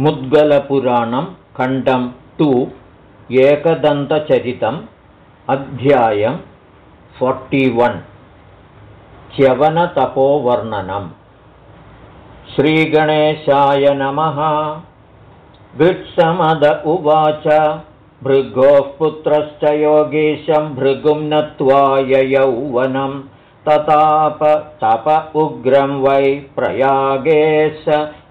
मुद्गलपुराणं खण्डं टु एकदन्तचरितम् अध्यायं फोर्टिवन्। च्यवनतपोवर्णनम्। श्रीगणेशाय नमः। भित्समद उवाच। भृगोः पुत्रश्च योगीशं भृगुं नत्वाय यौवनं तताप तप उग्रं वै प्रयागे स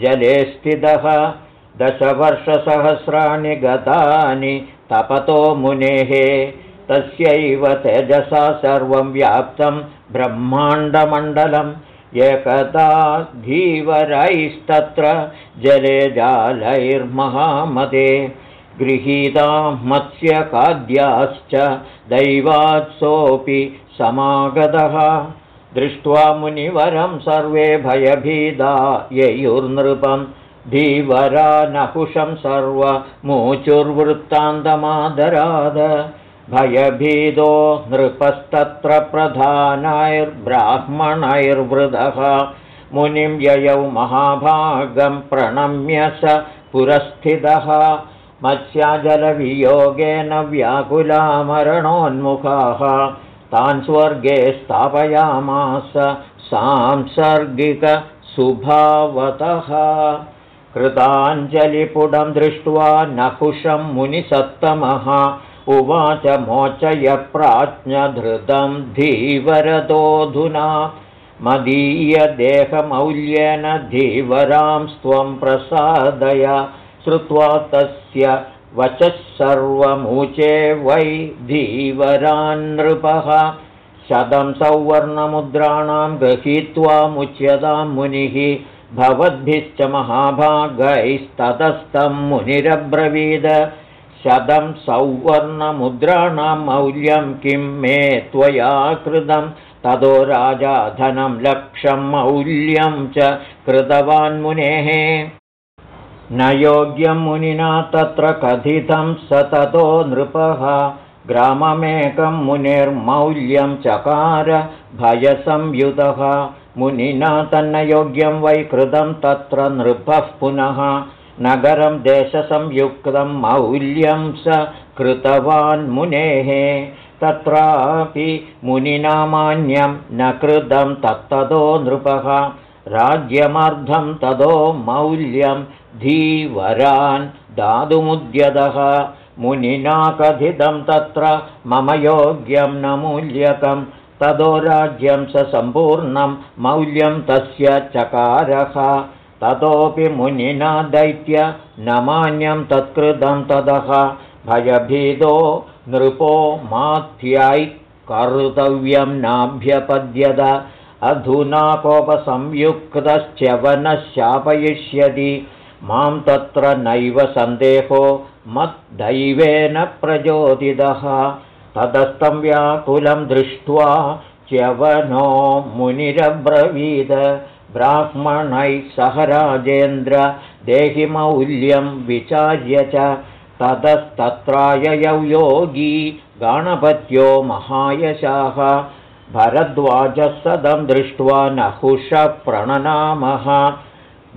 जले स्थितः दशवर्षसहस्राणि गतानि तपतो मुनेः। तस्यैव तेजसा सर्वं व्याप्तं ब्रह्माण्डमण्डलम्। एकदा धीवरैस्तत्र जले जालैर्महामदे। गृहीता मत्स्यकाद्याश्च दैवात्सोऽपि समागतः। दृष्ट्वा मुनिवरं सर्वे भयभीदा ययुर्नृपम् धीवरा नहुषं सर्वमूचुर्वृत्तान्तमादराद भयभीदो नृपस्तत्र प्रधानैर्ब्राह्मणैर्वृदः मुनिं ययौ महाभागं प्रणम्य स पुरस्थितः। मत्स्याजलवियोगेन व्याकुलामरणोन्मुखाः तान् स्वर्गे स्थापयामास सांसर्गिकसुभावतः कृताञ्जलिपुडं दृष्ट्वा नहुषं मुनिसत्तमः। उवाच मोचयप्राज्ञधृतं धीवरतोऽधुना मदीयदेहमौल्येन धीवरां स्त्वं प्रसादय। श्रुत्वा तस्य वचः सर्वमूचे वै धीवरान्नृपः। शतं सौवर्णमुद्राणां गृहीत्वा मुनिः भवद्भिश्च महाभागैस्ततस्तं मुनिरब्रवीद। शतं सौवर्णमुद्राणां मौल्यं किं मे त्वया कृतं? ततो राजा धनं लक्षं मौल्यं च कृतवान्मुनेः न योग्यं मुनिना तत्र कथितं स ततो नृपः। ग्राममेकं मुनिर्मौल्यं चकार भयसंयुतः मुनिना तन्न योग्यं वै कृतं तत्र नृपः पुनः नगरं देशसंयुक्तं मौल्यं स कृतवान् मुनेः। तत्रापि मुनिनामान्यं न कृतं तत्तदो नृपः राज्यमर्धं तदो मौल्यं धीवरान् दातुमुद्यतः। मुनिना कथितं तत्र मम योग्यं न मूल्यकम् ततो राज्यं स सम्पूर्णं मौल्यं तस्य चकारः। ततोऽपि मुनिना दैत्य न मान्यं तत्कृतं ततः। भयभीतो नृपो माध्यायि कर्तव्यं नाभ्यपद्यत। अधुना कोपसंयुक्तश्च्यवनः शापयिष्यति। मां तत्र नैव सन्देहो मद्दैवेन प्रचोदितः तदस्तं व्याकुलं दृष्ट्वा च्यवनो मुनिरब्रवीद। ब्राह्मणैः सह राजेन्द्र देहिमौल्यं विचार्य च ततस्तत्राययौ योगी गणपत्यो महायशाः। भरद्वाजः सदं दृष्ट्वा नहुषः प्रणनामः।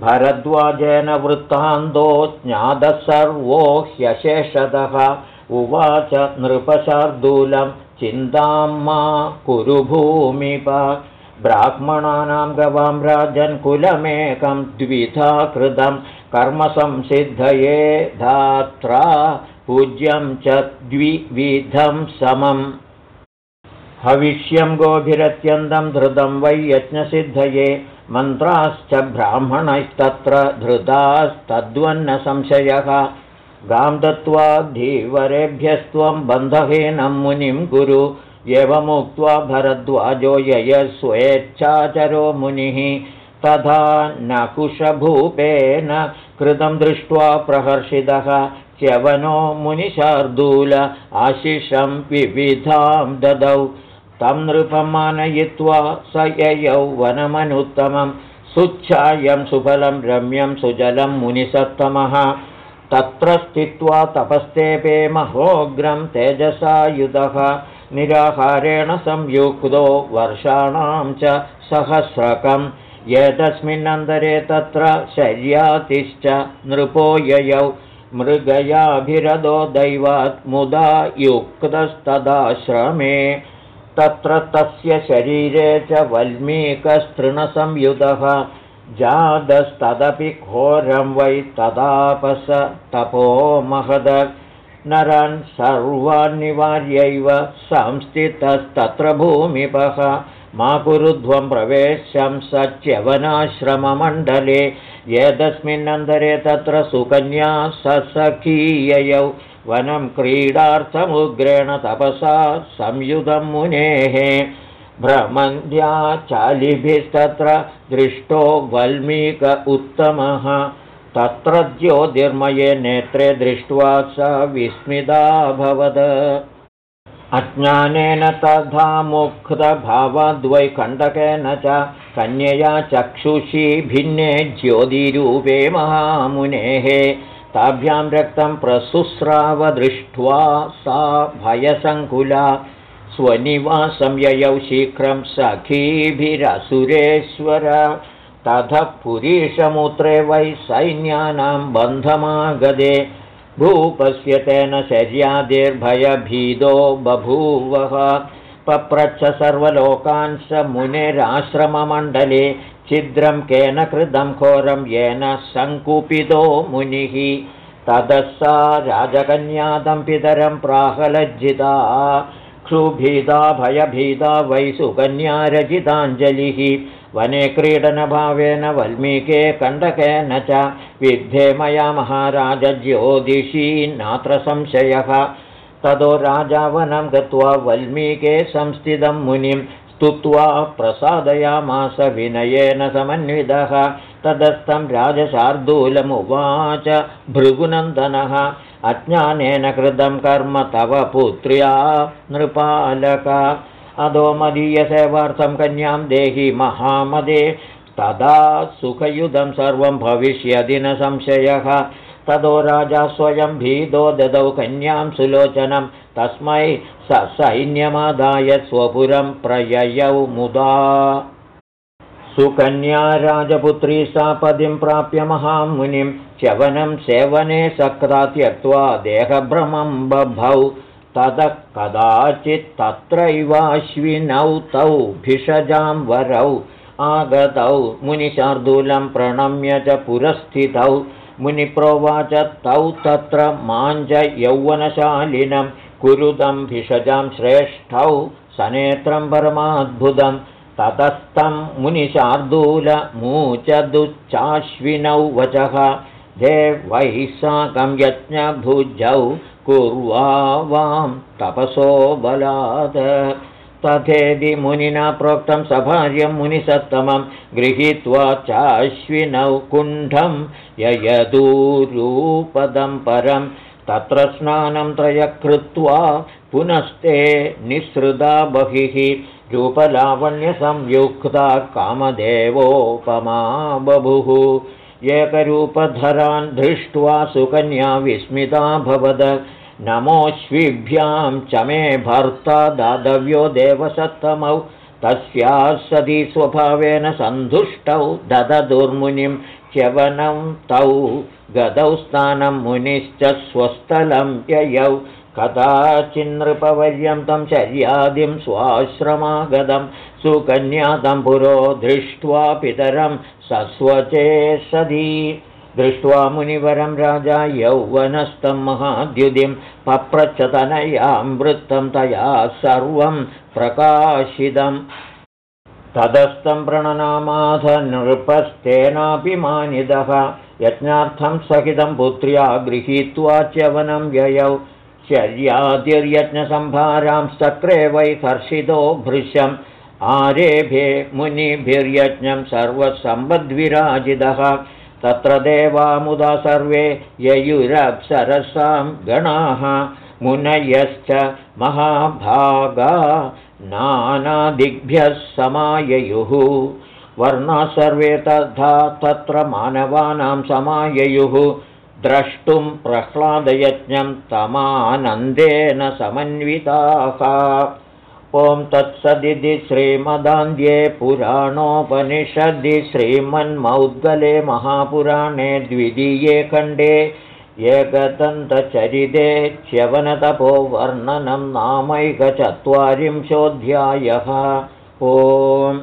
भरद्वाजेन वृत्तान्तो ज्ञातः सर्वो ह्यशेषतः उवाच नृपशार्दूलं चिन्तां मा कुरु भूमिप ब्राह्मणानां गवां राजन्कुलमेकं द्विधा कृतं कर्मसंसिद्धये धात्रा पूज्यं च द्विविधं समम्। हविष्यं गोभिरत्यन्तं धृतं वै यज्ञसिद्धये मन्त्राश्च ब्राह्मणैस्तत्र धृतास्तद्वन्नसंशयः गां दत्त्वा धीवरेभ्यस्त्वं बन्धहीनं मुनिं गुरु एवमुक्त्वा भरद्वाजो स्वेच्छाचरो मुनिः। तथा न कुशभूपेन कृतं दृष्ट्वा प्रहर्षितः च्यवनो मुनिशार्दूल आशिषं विविधां ददौ। तं नृपमानयित्वा स ययौ वनमनुत्तमं। सुच्छायं सुफलं रम्यं सुजलं मुनिसत्तमः तत्र स्थित्वा तपस्तेपे महोग्रं तेजसायुधः निराहारेण संयुक्तो वर्षाणां च सहस्रकं एतस्मिन्नन्तरे तत्र शर्यातिश्च नृपो ययौ। मृगयाभिरदो दैवात् मुदा युक्तस्तदाश्रमे। तत्र तस्य शरीरे च वल्मीकस्तृणसंयुतः जातस्तदपि घोरं वै तदापस तपो महद। नरान् सर्वान् निवार्यैव संस्थितस्तत्र भूमिपः। मा कुरुध्वं प्रवेशं सच्यवनाश्रममण्डले। यदस्मिन्नन्तरे तत्र सुकन्या सखीययौ वनं क्रीडार्थमुग्रेण तपसा संयुधं मुनेः भ्रमन्ध्याचालिभिस्तत्र दृष्टो वल्मीक उत्तमः। तत्र ज्योतिर्मये नेत्रे दृष्ट्वा स विस्मिताभवद अज्ञानेन तथा मुक्तभावद्वैकण्डकेन च कन्यया चक्षुषी भिन्ने ज्योतिरूपे महामुनेः। ताभ्यां रक्तं प्रसुस्रावदृष्ट्वा सा भयसङ्कुला स्वनिवासं ययौ शीघ्रं सखीभिरसुरेश्वर। ततः पुरीशमूत्रे वै सैन्यानां बन्धमागदे। भूपस्य तेन शर्यादिर्भयभीदो बभूवः। पप्रच्छ सर्वलोकान् स मुनेराश्रममण्डले। छिद्रं केन कृतं घोरं येन सङ्कुपितो मुनिः। ततः सा राजकन्यादं पितरं प्राहलज्जिता क्षुभीता भयभीता वै सुकन्यारचिताञ्जलिः वने क्रीडनभावेन वल्मीके कण्डकेन च विद्धे मया महाराजज्योतिषी नात्र संशयः। ततो राजा वनं गत्वा वल्मीके संस्थितं मुनिं स्तुत्वा प्रसादयामास विनयेन समन्वितः तदस्थं राजशार्दूलमुवाच भृगुनन्दनः अज्ञानेन कृतं कर्म तव पुत्र्या नृपालक। अधो मदीयसेवार्थं कन्यां देहि महामदे तदा सुखयुधं सर्वं भविष्यदि न संशयः ततो राजा स्वयं भीदो ददौ कन्यां सुलोचनं तस्मै स सैन्यमादाय स्वपुरं प्रययौ मुदा। सुकन्या राजपुत्री सा पदिं प्राप्य महामुनिं च्यवनं सेवने सक्ता त्यक्त्वा देहभ्रमं बभौ। ततः कदाचित्तत्रैवाश्विनौ तौ भिषजां वरौ। आगतौ मुनिशार्दूलं प्रणम्य च पुरस्थितौ मुनिप्रोवाच तौ तत्र माञ्ज यौवनशालिनं कुरुतं भिषजां श्रेष्ठौ सनेत्रं परमाद्भुतं ततस्तं मुनिशार्दूलमूचदुच्चाश्विनौ वचः देवैः साकं यज्ञभुजौ कुर्वा वां तपसो बलात् तथेदि मुनिना प्रोक्तं सभार्यं मुनिसत्तमं गृहीत्वा चाश्विनौ कुण्ठं ययदूरूपदं परं तत्र स्नानं त्रयकृत्वा पुनस्ते निःसृता बहिः रूपलावण्यसंयुक्ता कामदेवोपमा बभुः। एकरूपधरान् दृष्ट्वा सुकन्या विस्मिताभवद नमोऽश्विभ्यां च मे भर्ता दातव्यो देवसत्तमौ तस्याः सति स्वभावेन सन्तुष्टौ दददुर्मुनिं च्यवनं तौ गदौ स्थानं मुनिश्च स्वस्थलं ययौ कदाचिन्नृपवर्यं तं चर्यादिं स्वाश्रमागतं सुकन्यातं पुरो दृष्ट्वा पितरं सस्वचे सदी दृष्ट्वा मुनिवरं राजा यौवनस्थं महाद्युदिं पप्रच्छतनयां वृत्तं तया सर्वं प्रकाशितम्। तदस्थं प्रणनामाथ नृपस्तेनापि मानिदः यज्ञार्थं सहितं पुत्र्या गृहीत्वा च्यवनं व्ययौ। चर्यादिर्यज्ञसम्भारां सक्रे वै हर्षितो भृशम्। आरेभे मुनिभिर्यज्ञं सर्वसम्बद्विराजितः तत्र देवामुदा सर्वे ययुरप्सरसां गणाः मुनयश्च महाभागा नानादिग्भ्यः समाययुः। वर्णाः सर्वे तथा तत्र मानवानां समाययुः। द्रष्टुं प्रह्लादयज्ञं तमानन्देन समन्विताः ॐ तत्सदिति श्रीमदान्ध्ये पुराणोपनिषदि श्रीमन्मौद्गले महापुराणे द्वितीये खण्डे एकदन्तचरिते च्यवनतपोवर्णनं नामैकचत्वारिंशोऽध्यायः ओम्